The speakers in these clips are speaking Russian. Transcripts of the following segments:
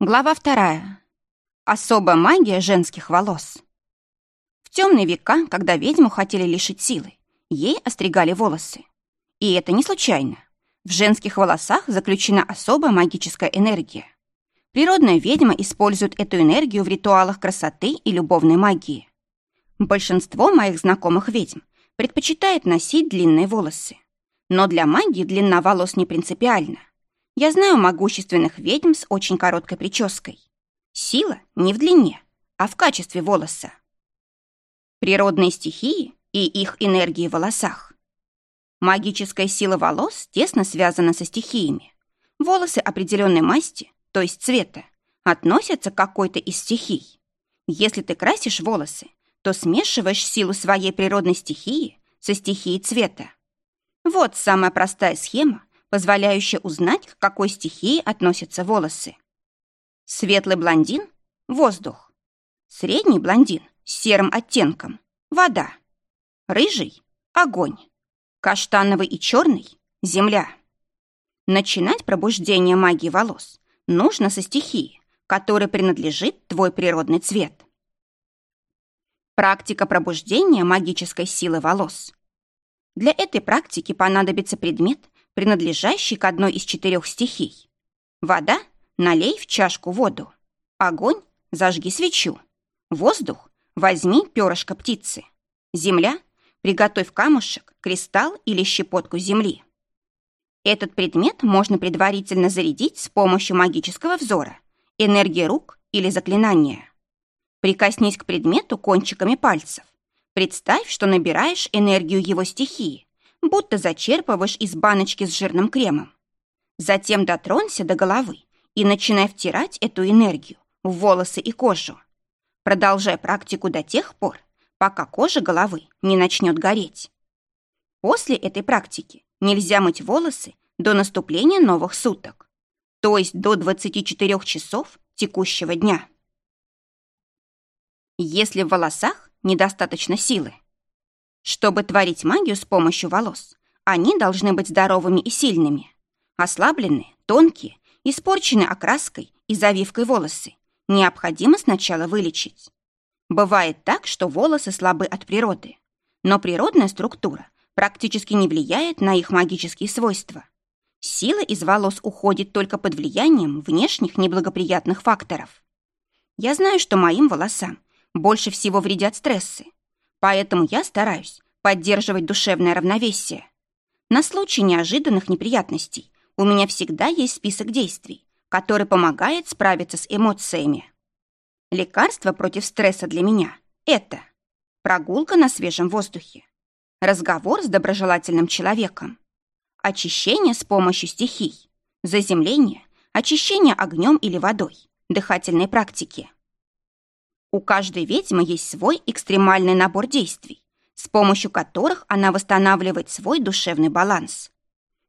Глава вторая. Особая магия женских волос. В темные века, когда ведьму хотели лишить силы, ей остригали волосы. И это не случайно. В женских волосах заключена особая магическая энергия. Природная ведьма использует эту энергию в ритуалах красоты и любовной магии. Большинство моих знакомых ведьм предпочитает носить длинные волосы. Но для магии длина волос не принципиальна. Я знаю могущественных ведьм с очень короткой прической. Сила не в длине, а в качестве волоса. Природные стихии и их энергии в волосах. Магическая сила волос тесно связана со стихиями. Волосы определенной масти, то есть цвета, относятся к какой-то из стихий. Если ты красишь волосы, то смешиваешь силу своей природной стихии со стихией цвета. Вот самая простая схема, позволяющая узнать, к какой стихии относятся волосы. Светлый блондин – воздух. Средний блондин с серым оттенком – вода. Рыжий – огонь. Каштановый и черный – земля. Начинать пробуждение магии волос нужно со стихии, которой принадлежит твой природный цвет. Практика пробуждения магической силы волос. Для этой практики понадобится предмет, принадлежащий к одной из четырех стихий. Вода – налей в чашку воду. Огонь – зажги свечу. Воздух – возьми перышко птицы. Земля – приготовь камушек, кристалл или щепотку земли. Этот предмет можно предварительно зарядить с помощью магического взора, энергии рук или заклинания. Прикоснись к предмету кончиками пальцев. Представь, что набираешь энергию его стихии будто зачерпываешь из баночки с жирным кремом. Затем дотронься до головы и начинай втирать эту энергию в волосы и кожу. Продолжай практику до тех пор, пока кожа головы не начнет гореть. После этой практики нельзя мыть волосы до наступления новых суток, то есть до 24 часов текущего дня. Если в волосах недостаточно силы, чтобы творить магию с помощью волос, они должны быть здоровыми и сильными. Ослабленные, тонкие, испорченные окраской и завивкой волосы необходимо сначала вылечить. Бывает так, что волосы слабы от природы, но природная структура практически не влияет на их магические свойства. Сила из волос уходит только под влиянием внешних неблагоприятных факторов. Я знаю, что моим волосам больше всего вредят стрессы, Поэтому я стараюсь поддерживать душевное равновесие. На случай неожиданных неприятностей у меня всегда есть список действий, который помогает справиться с эмоциями. Лекарство против стресса для меня – это прогулка на свежем воздухе, разговор с доброжелательным человеком, очищение с помощью стихий, заземление, очищение огнем или водой, дыхательные практики – у каждой ведьмы есть свой экстремальный набор действий, с помощью которых она восстанавливает свой душевный баланс.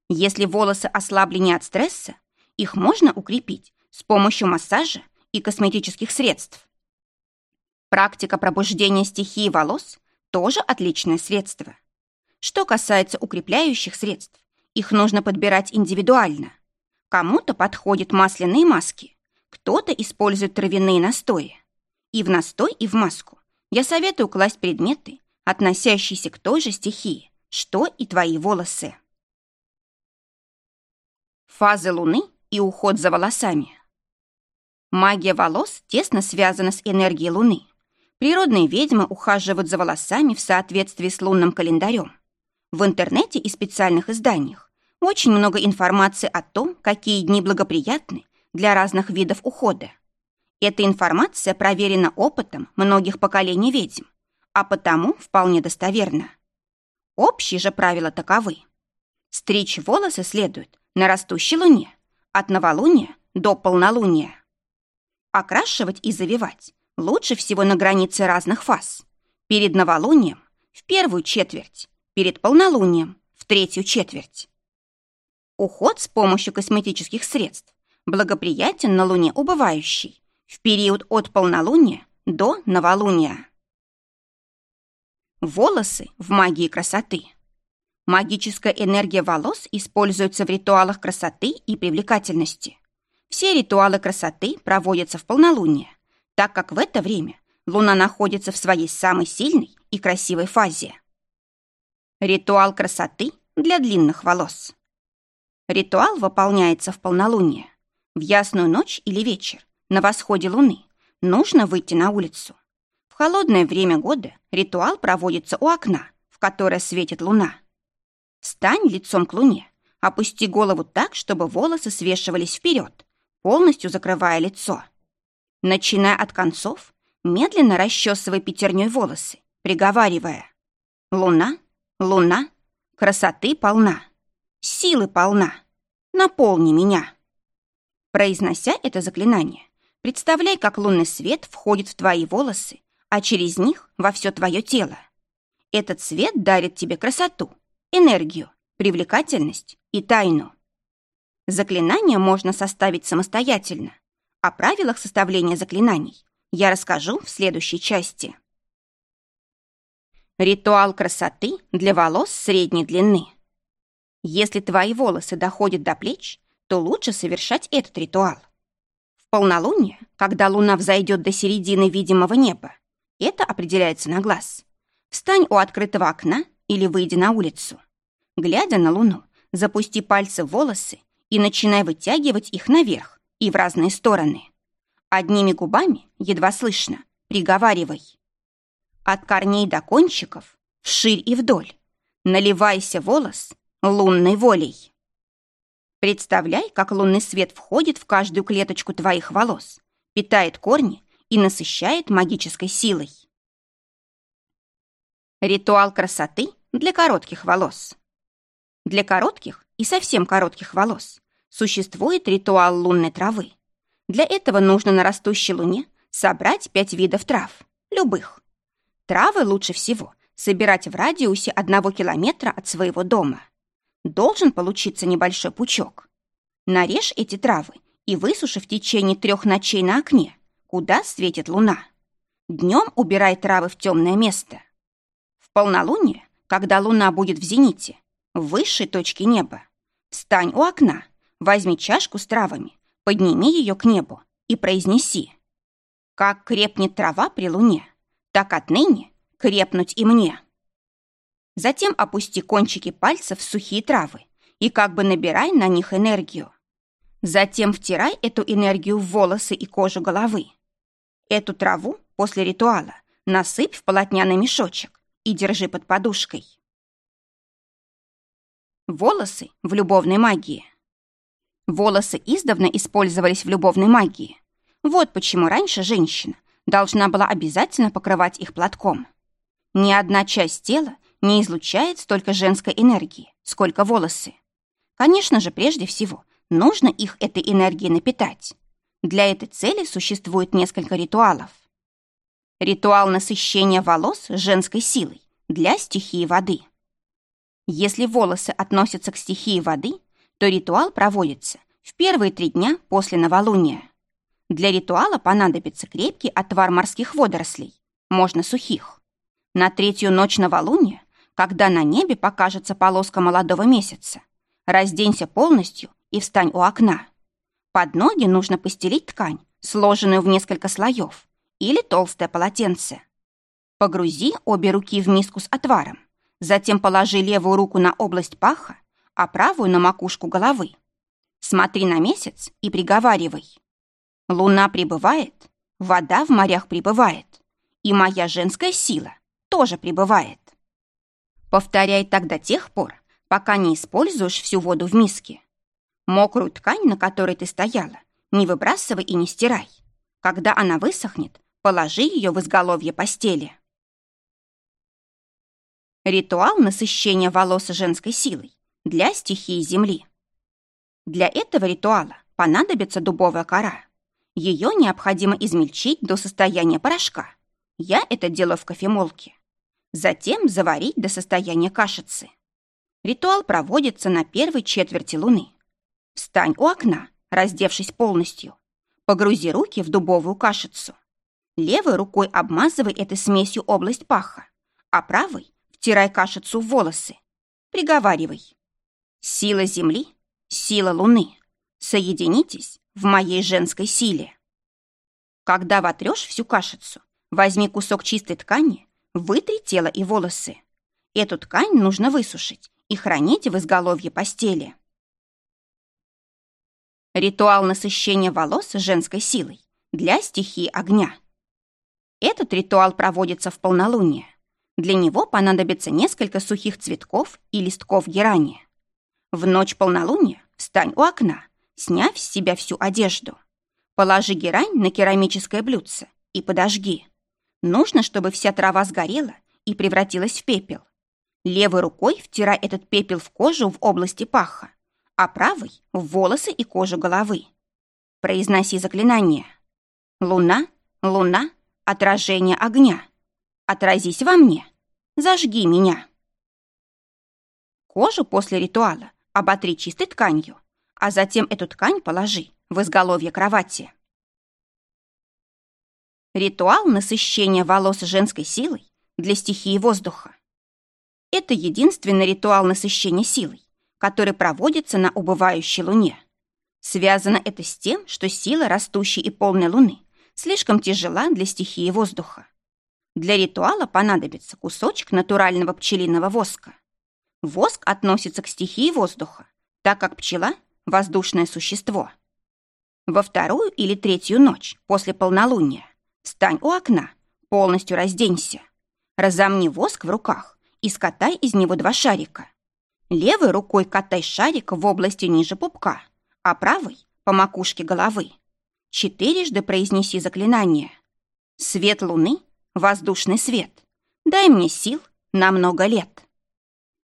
Если волосы ослаблены от стресса, их можно укрепить с помощью массажа и косметических средств. Практика пробуждения стихии волос тоже отличное средство. Что касается укрепляющих средств, их нужно подбирать индивидуально. Кому-то подходят масляные маски, кто-то использует травяные настои. И в настой, и в маску я советую класть предметы, относящиеся к той же стихии, что и твои волосы. Фазы Луны и уход за волосами. Магия волос тесно связана с энергией Луны. Природные ведьмы ухаживают за волосами в соответствии с лунным календарем. В интернете и специальных изданиях очень много информации о том, какие дни благоприятны для разных видов ухода. Эта информация проверена опытом многих поколений ведьм, а потому вполне достоверна. Общие же правила таковы. Стричь волосы следует на растущей луне, от новолуния до полнолуния. Окрашивать и завивать лучше всего на границе разных фаз. Перед новолунием – в первую четверть, перед полнолунием – в третью четверть. Уход с помощью косметических средств благоприятен на луне убывающей, в период от полнолуния до новолуния. Волосы в магии красоты. Магическая энергия волос используется в ритуалах красоты и привлекательности. Все ритуалы красоты проводятся в полнолуние, так как в это время Луна находится в своей самой сильной и красивой фазе. Ритуал красоты для длинных волос. Ритуал выполняется в полнолуние. В ясную ночь или вечер, на восходе Луны, нужно выйти на улицу. В холодное время года ритуал проводится у окна, в которое светит Луна. Встань лицом к Луне, опусти голову так, чтобы волосы свешивались вперед, полностью закрывая лицо. Начиная от концов, медленно расчесывай пятерней волосы, приговаривая «Луна, луна, красоты полна, силы полна, наполни меня». Произнося это заклинание, представляй, как лунный свет входит в твои волосы, а через них во все твое тело. Этот свет дарит тебе красоту, энергию, привлекательность и тайну. Заклинание можно составить самостоятельно. О правилах составления заклинаний я расскажу в следующей части. Ритуал красоты для волос средней длины. Если твои волосы доходят до плеч, то лучше совершать этот ритуал. Полнолуние, когда луна взойдет до середины видимого неба, это определяется на глаз. Встань у открытого окна или выйди на улицу. Глядя на луну, запусти пальцы в волосы и начинай вытягивать их наверх и в разные стороны. Одними губами, едва слышно, приговаривай. От корней до кончиков, вширь и вдоль. Наливайся волос лунной волей. Представляй, как лунный свет входит в каждую клеточку твоих волос, питает корни и насыщает магической силой. Ритуал красоты для коротких волос. Для коротких и совсем коротких волос существует ритуал лунной травы. Для этого нужно на растущей луне собрать пять видов трав, любых. Травы лучше всего собирать в радиусе одного километра от своего дома. Должен получиться небольшой пучок. Нарежь эти травы и высуши в течение трех ночей на окне, куда светит луна. Днем убирай травы в темное место. В полнолуние, когда луна будет в зените, в высшей точке неба, встань у окна, возьми чашку с травами Подними ее к небу и произнеси. Как крепнет трава при луне, так отныне крепнуть и мне. Затем опусти кончики пальцев в сухие травы и как бы набирай на них энергию. Затем втирай эту энергию в волосы и кожу головы. Эту траву после ритуала насыпь в полотняный мешочек и держи под подушкой. Волосы в любовной магии – Волосы издавна использовались в любовной магии. Вот почему раньше женщина должна была обязательно покрывать их платком. Ни одна часть тела не излучает столько женской энергии, сколько волосы. Конечно же, прежде всего, нужно их этой энергией напитать. Для этой цели существует несколько ритуалов. Ритуал насыщения волос женской силой для стихии воды. Если волосы относятся к стихии воды, то ритуал проводится в первые три дня после новолуния. Для ритуала понадобится крепкий отвар морских водорослей, можно сухих. На третью ночь новолуния, когда на небе покажется полоска молодого месяца, разденься полностью и встань у окна. Под ноги нужно постелить ткань, сложенную в несколько слоев, или толстое полотенце. Погрузи обе руки в миску с отваром, затем положи левую руку на область паха а правую на макушку головы. Смотри на месяц и приговаривай. Луна прибывает, вода в морях прибывает, и моя женская сила тоже прибывает. Повторяй так до тех пор, пока не используешь всю воду в миске. Мокрую ткань, на которой ты стояла, не выбрасывай и не стирай. Когда она высохнет, положи ее в изголовье постели. Ритуал насыщения волос женской силой для стихии Земли. Для этого ритуала понадобится дубовая кора. Ее необходимо измельчить до состояния порошка. Я это делаю в кофемолке. Затем заварить до состояния кашицы. Ритуал проводится на первой четверти луны. Встань у окна, раздевшись полностью. Погрузи руки в дубовую кашицу. Левой рукой обмазывай этой смесью область паха, а правой втирай кашицу в волосы. Приговаривай. Сила Земли, сила Луны. Соединитесь в моей женской силе. Когда вотрешь всю кашицу, возьми кусок чистой ткани, вытри тело и волосы. Эту ткань нужно высушить и хранить в изголовье постели. Ритуал насыщения волос женской силой для стихии огня. Этот ритуал проводится в полнолуние. Для него понадобится несколько сухих цветков и листков герани. В ночь полнолуния встань у окна, сняв с себя всю одежду. Положи герань на керамическое блюдце и подожги. Нужно, чтобы вся трава сгорела и превратилась в пепел. Левой рукой втирай этот пепел в кожу в области паха, а правой — в волосы и кожу головы. Произноси заклинание. «Луна, луна, отражение огня. Отразись во мне, зажги меня». Кожу после ритуала оботри чистой тканью, а затем эту ткань положи в изголовье кровати. Ритуал насыщения волос женской силой для стихии воздуха. Это единственный ритуал насыщения силой, который проводится на убывающей луне. Связано это с тем, что сила растущей и полной луны слишком тяжела для стихии воздуха. Для ритуала понадобится кусочек натурального пчелиного воска. Воск относится к стихии воздуха, так как пчела – воздушное существо. Во вторую или третью ночь после полнолуния встань у окна, полностью разденься. Разомни воск в руках и скатай из него два шарика. Левой рукой катай шарик в области ниже пупка, а правой – по макушке головы. Четырежды произнеси заклинание. Свет луны – воздушный свет. Дай мне сил на много лет.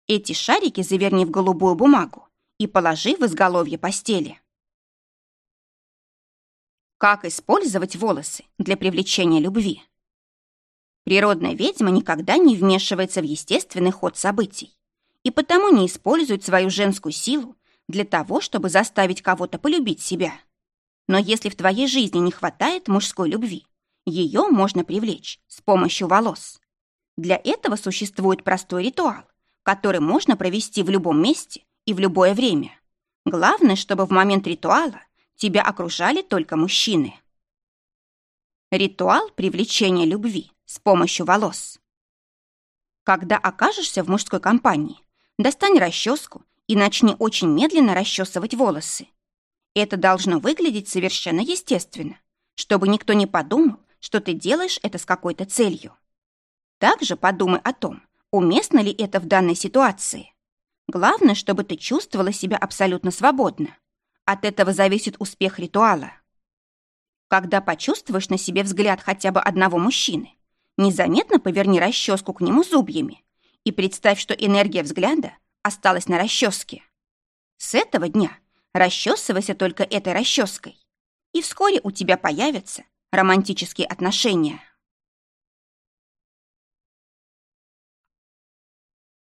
Эти шарики заверни в голубую бумагу и положи в изголовье постели. Как использовать волосы для привлечения любви? Природная ведьма никогда не вмешивается в естественный ход событий и потому не использует свою женскую силу для того, чтобы заставить кого-то полюбить себя. Но если в твоей жизни не хватает мужской любви, ее можно привлечь с помощью волос. Для этого существует простой ритуал, который можно провести в любом месте и в любое время. Главное, чтобы в момент ритуала тебя окружали только мужчины. Ритуал привлечения любви с помощью волос. Когда окажешься в мужской компании, достань расческу и начни очень медленно расчесывать волосы. Это должно выглядеть совершенно естественно, чтобы никто не подумал, что ты делаешь это с какой-то целью. Также подумай о том, уместно ли это в данной ситуации. Главное, чтобы ты чувствовала себя абсолютно свободно. От этого зависит успех ритуала. Когда почувствуешь на себе взгляд хотя бы одного мужчины, незаметно поверни расческу к нему зубьями и представь, что энергия взгляда осталась на расческе. С этого дня расчесывайся только этой расческой, и вскоре у тебя появятся романтические отношения.